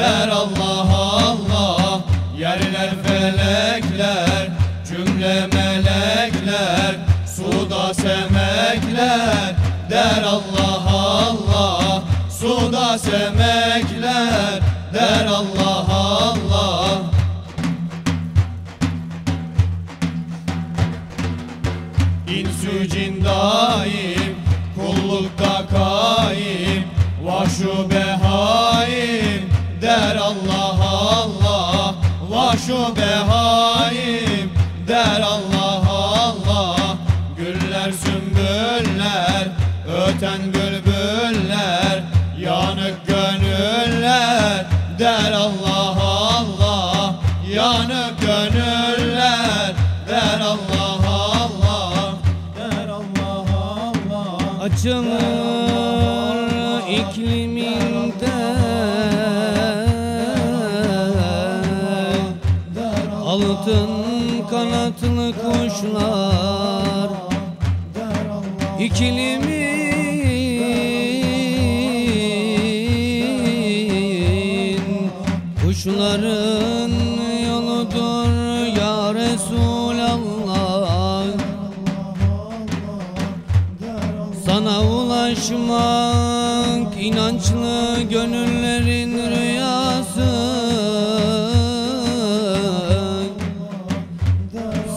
Der Allah Allah. Yerler felekler Cümle melekler. Suda semekler Der Allah Allah. Suda semekler Der Allah Allah. İnsü cin daim Kullukta kaim. Vahşu behaim Vahşu behaim Der Allah Allah. Güller sümbüller Öten bülbüller Yanık gönüller. Der Allah Allah Yanık gönüller. Der Allah Allah Der Allah Allah. Açılır ikliminde Altın kanatlı kuşlar İkilimin Kuşların yoludur ya Resulallah. Sana ulaşmak inançlı gönüllerin rüyası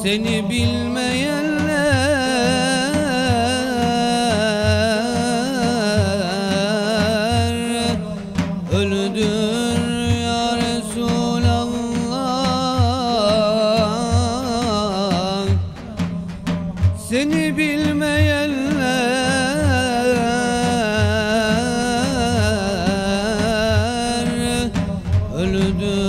Seni bilmeyenler Ölüdür ya Resulallah seni bilmeyenler ölüdür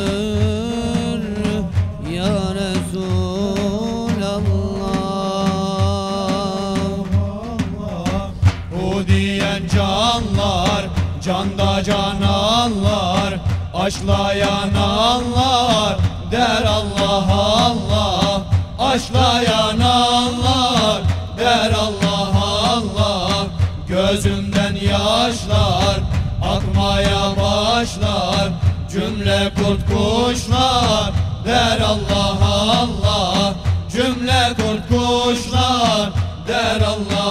Canda cananlar Aşlayan anlar Der Allah Allah. Aşlayan anlar Der Allah Allah. Gözümden yaşlar Akmaya başlar. Cümle kurt kuşlar Der Allah Allah. Cümle kurt kuşlar Der Allah